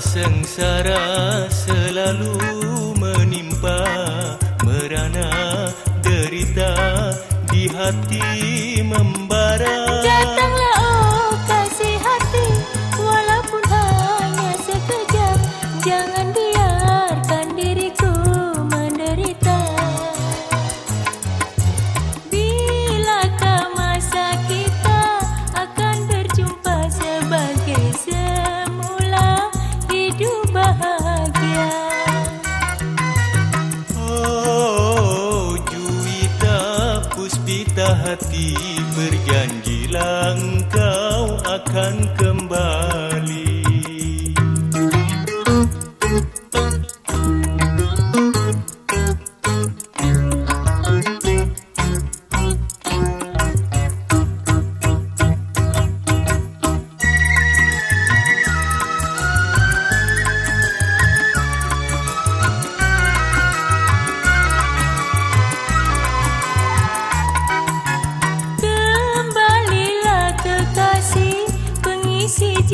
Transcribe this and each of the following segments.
Sengsara selalu menimpa merana derita di hati membara hati berjanjilah engkau akan kembali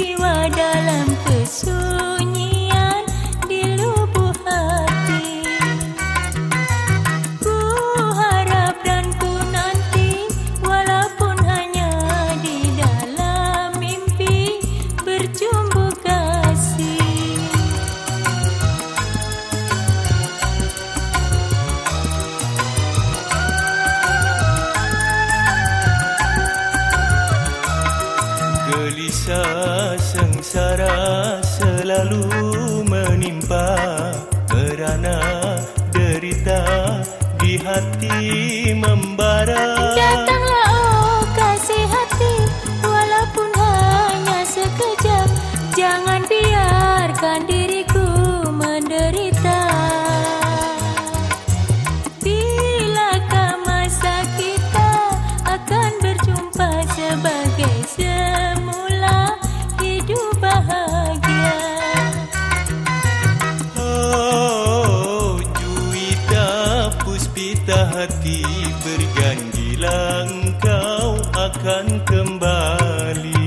jiwa dalam kesunyian Gelisah sengsara selalu menimpa Kerana derita di hati membara. Datanglah oh kasih hati Walaupun hanya sekejap. Jangan biarkan diriku kita hati berjanjilah engkau akan kembali.